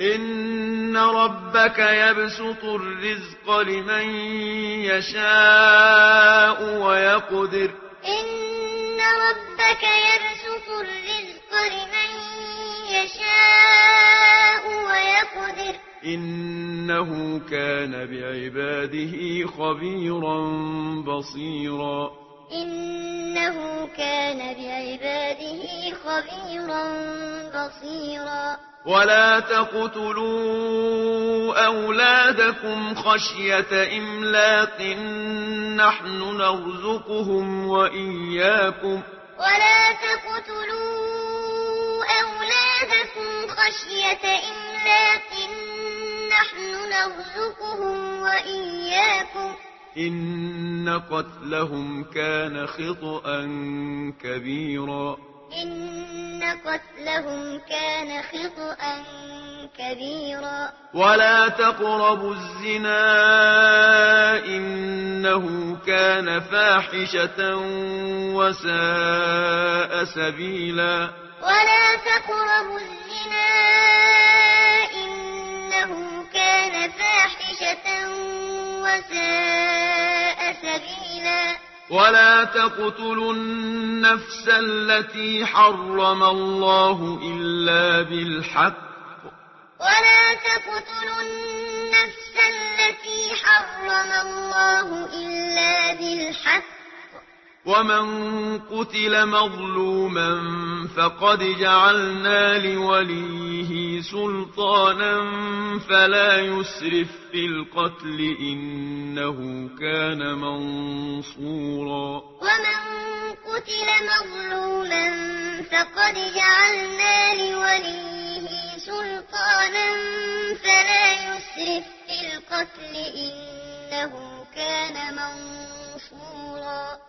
إن ربك يبسط الرزق لمن يشاء ويقدر إن ربك يبسط الرزق لمن يشاء ويقدر إنه كان بعباده خبيرا بصيرا إنه كان بعباده خبيرا بصيرا ولا تقتلوا أولادكم خشية إملاق نحن نرزقهم وإياكم ولا تقتلوا أولادكم خشية إملاق نحن نرزقهم وإياكم إن قتلهم كان خطأ كبيرا إن سبقت لهم كان خطئا كبيرا ولا تقربوا الزنا إنه كان فاحشة وساء سبيلا ولا تقربوا الزنا إنه كان فاحشة وساء سبيلا ولا تقتلوا النفس التي حرم الله إلا بالحق ولا تقتلوا النفس التي حرم الله ومن قتل مظلوما فقد جعلنا لوليه سلطانا فلا يسرف في القتل إنه كان منصورا ومن قتل مظلوما فقد جعلنا لوليه سلطانا فلا يسرف في القتل إنه كان منصورا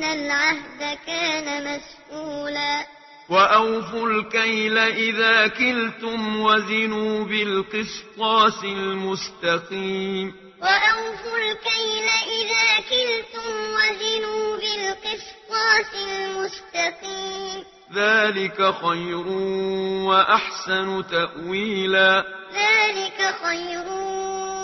إن العهد كان مسؤولا وأوفوا الكيل إذا كلتم وزنوا بالقسطاس المستقيم وأوفوا الكيل إذا كلتم وزنوا بالقسطاس المستقيم ذلك خير وأحسن تأويلا ذلك خير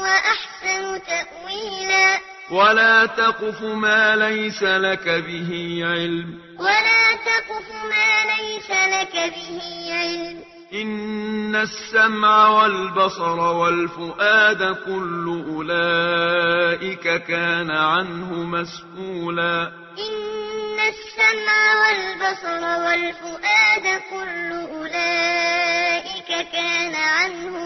وأحسن تأويلا ولا تقف ما ليس لك به علم. ولا تقف ما ليس لك به علم. إن السمع والبصر والفؤاد كل أولئك كان عنه مسؤولا إن السمع والبصر والفؤاد كل أولئك كان عنه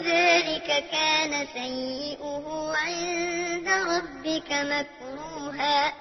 ذلك كان سيئه عند ربك مكروها.